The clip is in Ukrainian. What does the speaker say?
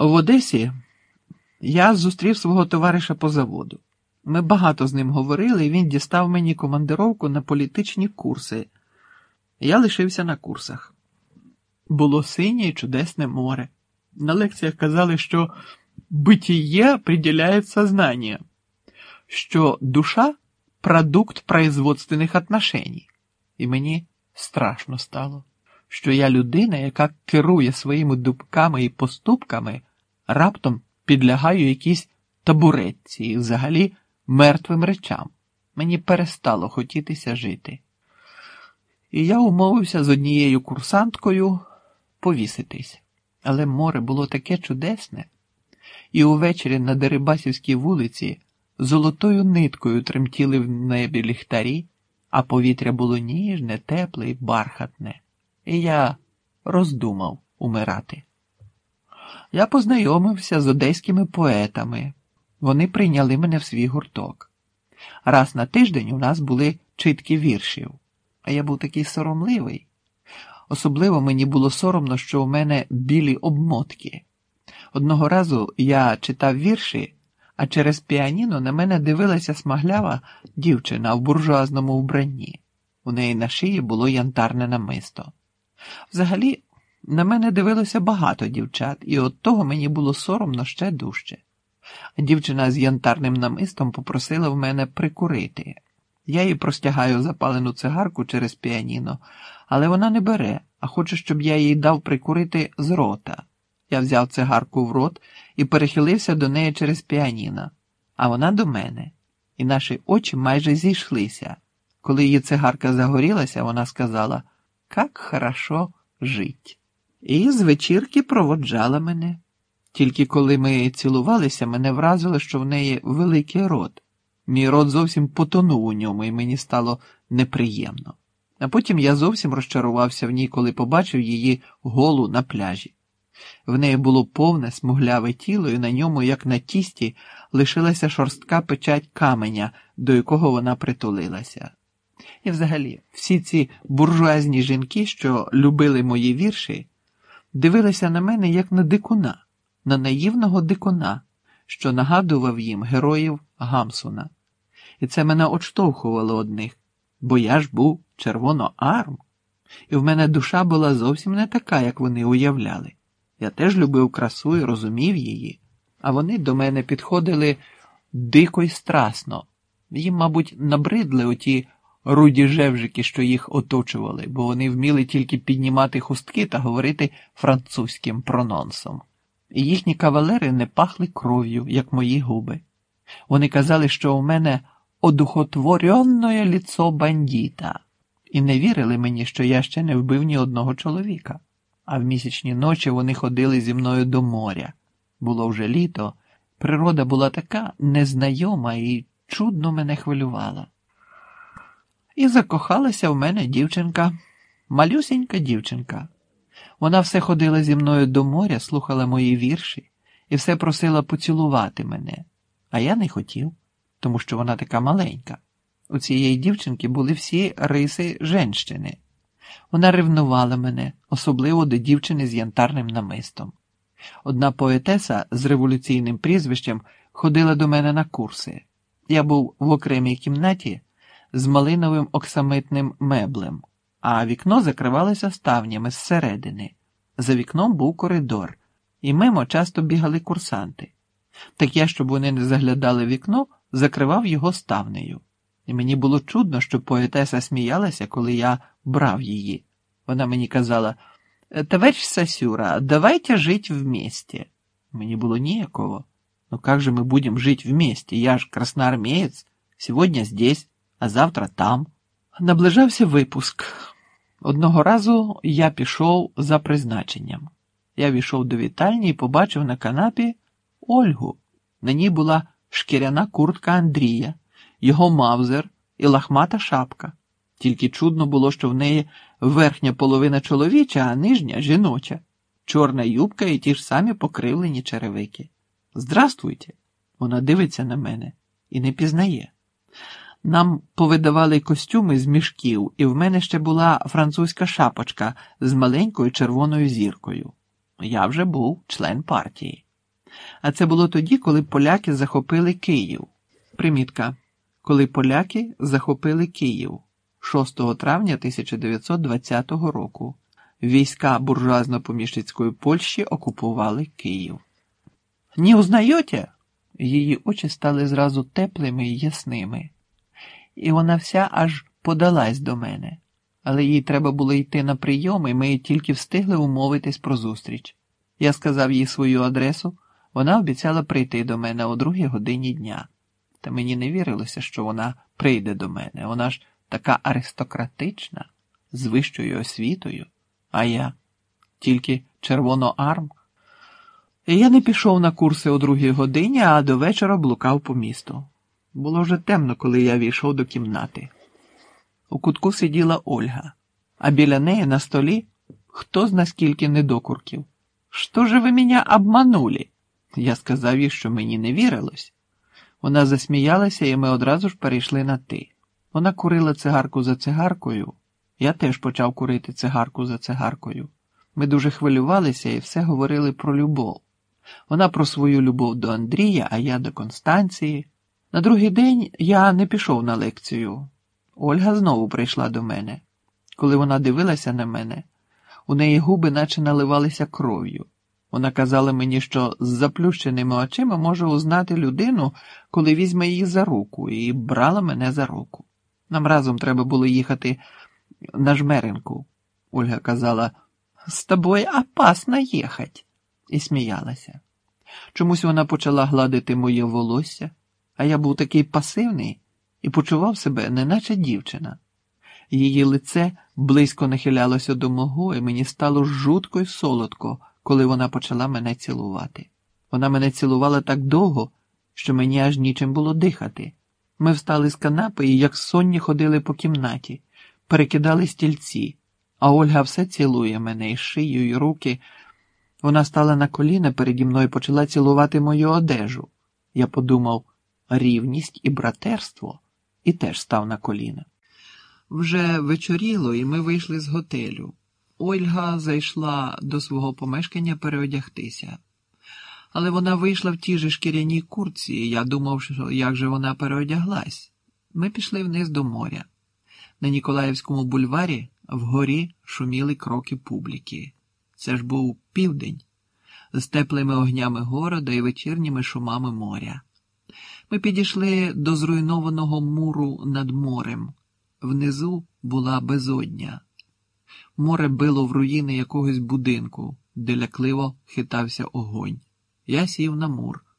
В Одесі я зустрів свого товариша по заводу. Ми багато з ним говорили, і він дістав мені командировку на політичні курси. Я лишився на курсах. Було синє і чудесне море. На лекціях казали, що бытие приділяє сознання, що душа продукт производственних отношений. І мені страшно стало, що я людина, яка керує своїми думками і поступками, раптом підлягаю якійсь табуретці і взагалі мертвим речам. Мені перестало хотітися жити. І я умовився з однією курсанткою повіситись. Але море було таке чудесне, і увечері на Дерибасівській вулиці золотою ниткою тремтіли в небі ліхтарі, а повітря було ніжне, тепле і бархатне, і я роздумав умирати. Я познайомився з одеськими поетами. Вони прийняли мене в свій гурток. Раз на тиждень у нас були читки віршів, а я був такий соромливий. Особливо мені було соромно, що у мене білі обмотки. Одного разу я читав вірші, а через піаніно на мене дивилася смаглява дівчина в буржуазному вбранні. У неї на шиї було янтарне намисто. Взагалі, на мене дивилося багато дівчат, і от того мені було соромно ще дужче. Дівчина з янтарним намистом попросила в мене прикурити. Я їй простягаю запалену цигарку через піаніно, але вона не бере, а хоче, щоб я їй дав прикурити з рота. Я взяв цигарку в рот і перехилився до неї через піаніно, а вона до мене, і наші очі майже зійшлися. Коли її цигарка загорілася, вона сказала «Как хорошо жить!» І з вечірки проводжала мене. Тільки коли ми цілувалися, мене вразило, що в неї великий рот. Мій рот зовсім потонув у ньому, і мені стало неприємно. А потім я зовсім розчарувався в ній, коли побачив її голу на пляжі. В неї було повне смугляве тіло, і на ньому, як на тісті, лишилася шорстка печать каменя, до якого вона притулилася. І взагалі, всі ці буржуазні жінки, що любили мої вірші, дивилися на мене як на дикуна, на наївного дикуна, що нагадував їм героїв Гамсуна. І це мене отштовхувало одних, бо я ж був червоноарм, і в мене душа була зовсім не така, як вони уявляли. Я теж любив красу і розумів її, а вони до мене підходили дико й страсно. Їм, мабуть, набридли оті руді жевжики, що їх оточували, бо вони вміли тільки піднімати хустки та говорити французьким прононсом. І їхні кавалери не пахли кров'ю, як мої губи. Вони казали, що у мене одухотворенне ліцо бандіта, і не вірили мені, що я ще не вбив ні одного чоловіка. А в місячні ночі вони ходили зі мною до моря. Було вже літо, природа була така незнайома і чудно мене хвилювала. І закохалася в мене дівчинка, малюсінька дівчинка. Вона все ходила зі мною до моря, слухала мої вірші і все просила поцілувати мене, а я не хотів, тому що вона така маленька. У цієї дівчинки були всі риси женщини. Вона ревнувала мене, особливо до дівчини з янтарним намистом. Одна поетеса з революційним прізвищем ходила до мене на курси. Я був в окремій кімнаті з малиновим оксамитним меблем, а вікно закривалося ставнями зсередини. За вікном був коридор, і мимо часто бігали курсанти. Так я, щоб вони не заглядали вікно, закривав його ставнею. І мені було чудно, що поетеса сміялася, коли я брав її. Вона мені казала, товарищ Сасюра, давайте жить вместе. Мені було ніяково. Ну как же мы будем жить вместе? Я ж красноармеец. Сегодня здесь, а завтра там. Наближався випуск. Одного разу я пішов за призначенням. Я війшов до вітальні і побачив на канапі Ольгу. На ній була шкіряна куртка Андрія, його мавзер і лахмата шапка. Тільки чудно було, що в неї верхня половина чоловіча, а нижня жіноча, чорна юбка і ті ж самі покривлені черевики. Здрастуйте! Вона дивиться на мене і не пізнає. Нам повидавали костюми з мішків, і в мене ще була французька шапочка з маленькою червоною зіркою. Я вже був член партії. А це було тоді, коли поляки захопили Київ. Примітка. Коли поляки захопили Київ 6 травня 1920 року. Війська буржуазно-поміщицької Польщі окупували Київ. Не узнаєте? Її очі стали зразу теплими і ясними, і вона вся аж подалась до мене, але їй треба було йти на прийом, і ми тільки встигли умовитись про зустріч. Я сказав їй свою адресу, вона обіцяла прийти до мене о другій годині дня. Та мені не вірилося, що вона прийде до мене. Вона ж така аристократична, з вищою освітою, а я тільки червоноарм. Я не пішов на курси о другій годині, а до вечора блукав по місту. Було вже темно, коли я війшов до кімнати. У кутку сиділа Ольга, а біля неї на столі хто зна скільки недокурків. Що же ви мене обманули? Я сказав їй, що мені не вірилось. Вона засміялася, і ми одразу ж перейшли на ти. Вона курила цигарку за цигаркою. Я теж почав курити цигарку за цигаркою. Ми дуже хвилювалися і все говорили про любов. Вона про свою любов до Андрія, а я до Констанції. На другий день я не пішов на лекцію. Ольга знову прийшла до мене. Коли вона дивилася на мене, у неї губи наче наливалися кров'ю. Вона казала мені, що з заплющеними очима може узнати людину, коли візьме її за руку, і брала мене за руку. Нам разом треба було їхати на жмеринку. Ольга казала, з тобою опасно їхать, і сміялася. Чомусь вона почала гладити моє волосся, а я був такий пасивний і почував себе, неначе дівчина. Її лице близько нахилялося до мого, і мені стало жутко й солодко, коли вона почала мене цілувати. Вона мене цілувала так довго, що мені аж нічим було дихати. Ми встали з канапи і, як сонні, ходили по кімнаті, перекидали стільці, а Ольга все цілує мене і шию, і руки. Вона стала на коліна переді мною і почала цілувати мою одежу. Я подумав рівність і братерство, і теж став на коліна. Вже вечоріло, і ми вийшли з готелю. Ольга зайшла до свого помешкання переодягтися. Але вона вийшла в тій же шкіряній курці, і я думав, що як же вона переодяглась. Ми пішли вниз до моря. На Ніколаївському бульварі вгорі шуміли кроки публіки. Це ж був південь з теплими огнями города і вечірніми шумами моря. Ми підійшли до зруйнованого муру над морем. Внизу була безодня. Море било в руїни якогось будинку, де лякливо хитався огонь. Я сів на мур.